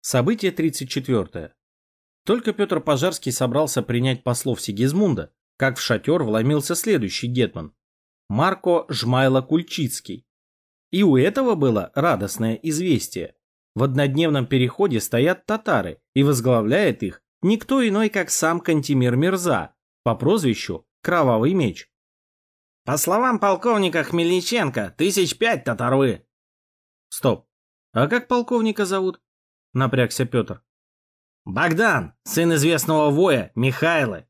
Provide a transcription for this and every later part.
Событие 34. Только Петр Пожарский собрался принять послов Сигизмунда, как в шатер вломился следующий гетман. Марко Жмайло-Кульчицкий. И у этого было радостное известие. В однодневном переходе стоят татары, и возглавляет их никто иной, как сам Кантимир Мирза, по прозвищу Кровавый Меч. По словам полковника Хмельниченко, тысяч пять татарвы. Стоп. А как полковника зовут? Напрягся Петр. Богдан, сын известного воя, Михайлы.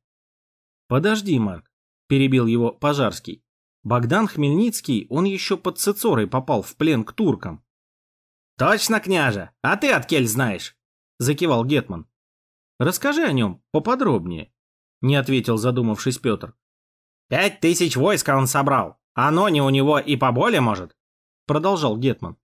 Подожди, Марк, перебил его Пожарский. Богдан Хмельницкий, он еще под Цицорой попал в плен к туркам. Точно, княже, а ты от кель знаешь? Закивал Гетман. Расскажи о нем поподробнее, не ответил задумавшись Петр. Пять тысяч войска он собрал, оно не у него и поболее может, продолжал Гетман.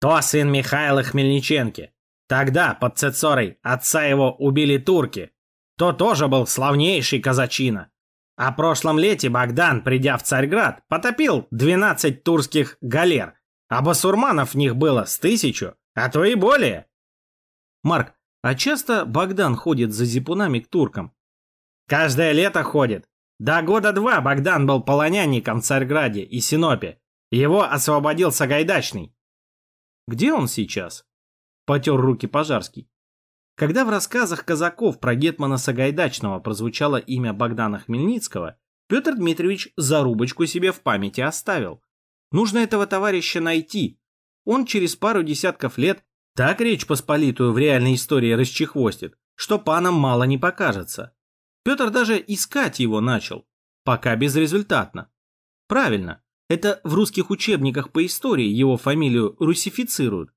То сын Михаила Хмельниченки. Тогда под Цецорой отца его убили турки. То тоже был славнейший казачина. А прошлом лете Богдан, придя в Царьград, потопил 12 турских галер, а басурманов в них было с тысячу, а то и более. Марк, а часто Богдан ходит за зипунами к туркам? Каждое лето ходит. До года два Богдан был полонянником в Царьграде и Синопе. Его освободил Сагайдачный. Где он сейчас? Потер руки Пожарский. Когда в рассказах казаков про Гетмана Сагайдачного прозвучало имя Богдана Хмельницкого, Петр Дмитриевич зарубочку себе в памяти оставил. Нужно этого товарища найти. Он через пару десятков лет так Речь Посполитую в реальной истории расчехвостит, что панам мало не покажется. Петр даже искать его начал, пока безрезультатно. Правильно, это в русских учебниках по истории его фамилию русифицируют.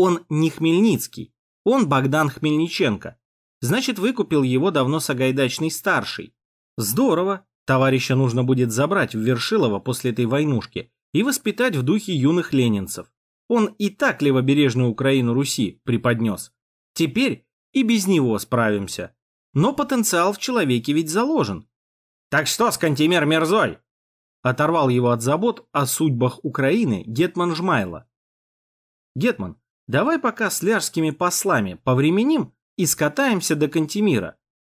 Он не Хмельницкий, он Богдан Хмельниченко. Значит, выкупил его давно Сагайдачный старший. Здорово, товарища нужно будет забрать в Вершилово после этой войнушки и воспитать в духе юных ленинцев. Он и так левобережную Украину Руси преподнес. Теперь и без него справимся. Но потенциал в человеке ведь заложен. Так что с Кантемир Мерзой? Оторвал его от забот о судьбах Украины Гетман Жмайло. Гетман, давай пока с ляжскими послами повременим и скатаемся до Кантемира.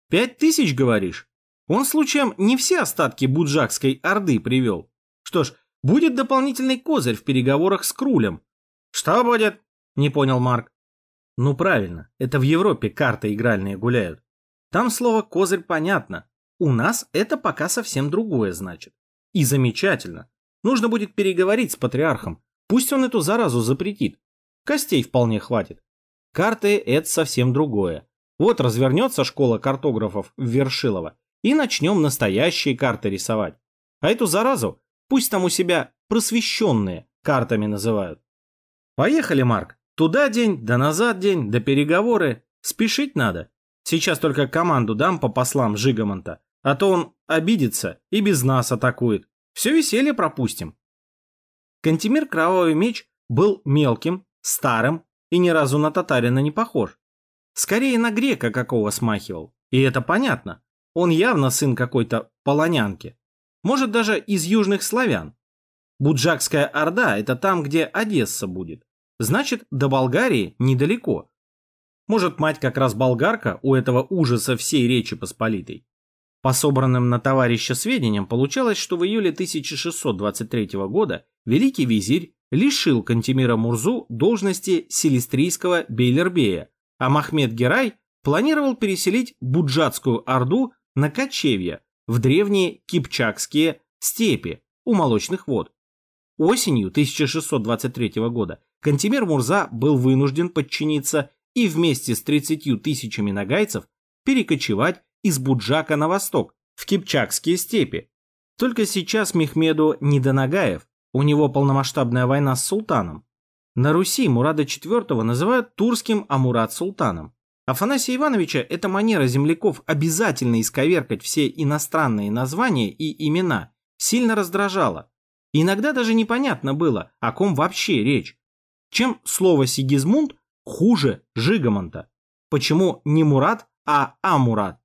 Пять тысяч, говоришь? Он случаем не все остатки Буджакской Орды привел. Что ж, будет дополнительный козырь в переговорах с Крулем. Что будет? Не понял Марк. Ну правильно, это в Европе карты игральные гуляют. Там слово «козырь» понятно. У нас это пока совсем другое значит. И замечательно. Нужно будет переговорить с патриархом. Пусть он эту заразу запретит. Костей вполне хватит. Карты – это совсем другое. Вот развернется школа картографов в Вершилово, и начнем настоящие карты рисовать. А эту заразу пусть там у себя просвещенные картами называют. Поехали, Марк. Туда день, да назад день, да переговоры. Спешить надо. Сейчас только команду дам по послам Жигамонта, а то он обидится и без нас атакует. Все веселье пропустим. Кантемир Кровавый Меч был мелким, старым и ни разу на татарина не похож. Скорее на грека какого смахивал. И это понятно. Он явно сын какой-то полонянки. Может даже из южных славян. Буджакская Орда – это там, где Одесса будет. Значит, до Болгарии недалеко. Может, мать как раз болгарка у этого ужаса всей Речи Посполитой. По собранным на товарища сведениям, получалось, что в июле 1623 года великий визирь лишил Кантемира Мурзу должности селистрийского бейлербея, а Махмед Герай планировал переселить Буджатскую Орду на кочевья в древние Кипчакские степи у молочных вод. Осенью 1623 года Кантемир Мурза был вынужден подчиниться и вместе с 30 тысячами нагайцев перекочевать из Буджака на восток, в Кипчакские степи. Только сейчас Мехмеду не до Нагаев, у него полномасштабная война с султаном. На Руси Мурада IV называют турским Амурат султаном. Афанасия Ивановича эта манера земляков обязательно исковеркать все иностранные названия и имена сильно раздражала. Иногда даже непонятно было, о ком вообще речь. Чем слово «Сигизмунд» хуже Жигамонта? Почему не Мурат, а Амурат?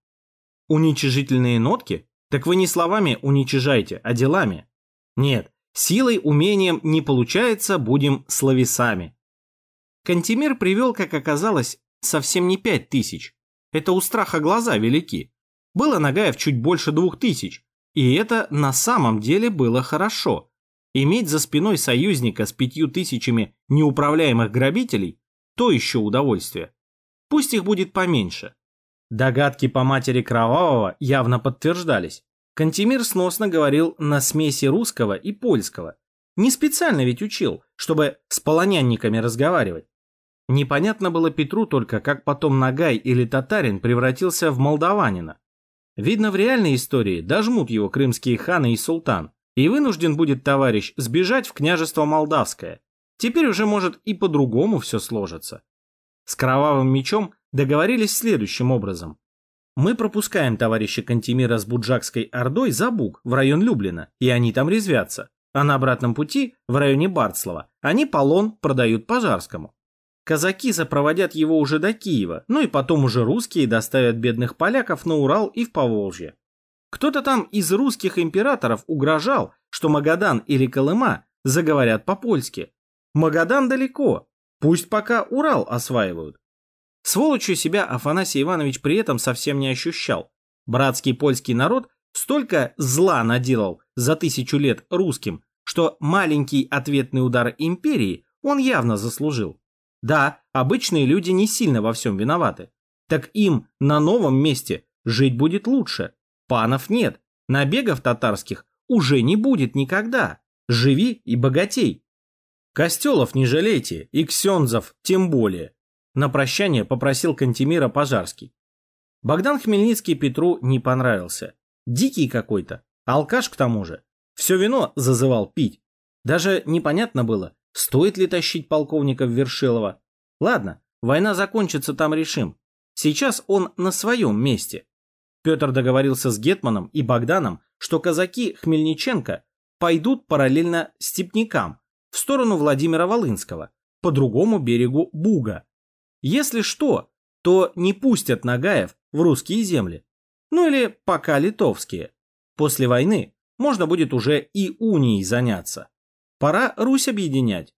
Уничижительные нотки? Так вы не словами уничижайте, а делами. Нет, силой, умением не получается, будем словесами. Кантемир привел, как оказалось, совсем не пять тысяч. Это у страха глаза велики. Было Нагаев чуть больше двух тысяч. И это на самом деле было хорошо. Иметь за спиной союзника с пятью тысячами неуправляемых грабителей – то еще удовольствие. Пусть их будет поменьше. Догадки по матери Кровавого явно подтверждались. Кантемир сносно говорил на смеси русского и польского. Не специально ведь учил, чтобы с полонянниками разговаривать. Непонятно было Петру только, как потом Нагай или татарин превратился в молдаванина. Видно, в реальной истории дожмут его крымские ханы и султан, и вынужден будет товарищ сбежать в княжество Молдавское. Теперь уже может и по-другому все сложится. С кровавым мечом договорились следующим образом. Мы пропускаем товарища Кантемира с Буджакской Ордой за Буг в район Люблина, и они там резвятся. А на обратном пути, в районе Барцлава, они полон продают Пожарскому. Казаки запроводят его уже до Киева, ну и потом уже русские доставят бедных поляков на Урал и в Поволжье. Кто-то там из русских императоров угрожал, что Магадан или Колыма заговорят по-польски. Магадан далеко, пусть пока Урал осваивают. Сволочью себя Афанасий Иванович при этом совсем не ощущал. Братский польский народ столько зла наделал за тысячу лет русским, что маленький ответный удар империи он явно заслужил. Да, обычные люди не сильно во всем виноваты. Так им на новом месте жить будет лучше. Панов нет, набегов татарских уже не будет никогда. Живи и богатей. Костелов не жалейте, и ксензов тем более. На прощание попросил Кантемира Пожарский. Богдан Хмельницкий Петру не понравился. Дикий какой-то, алкаш к тому же. Все вино зазывал пить. Даже непонятно было, Стоит ли тащить полковника в Вершилово? Ладно, война закончится, там решим. Сейчас он на своем месте. Петр договорился с Гетманом и Богданом, что казаки Хмельниченко пойдут параллельно степнякам в сторону Владимира Волынского, по другому берегу Буга. Если что, то не пустят Нагаев в русские земли. Ну или пока литовские. После войны можно будет уже и унией заняться. Пора Русь объединять.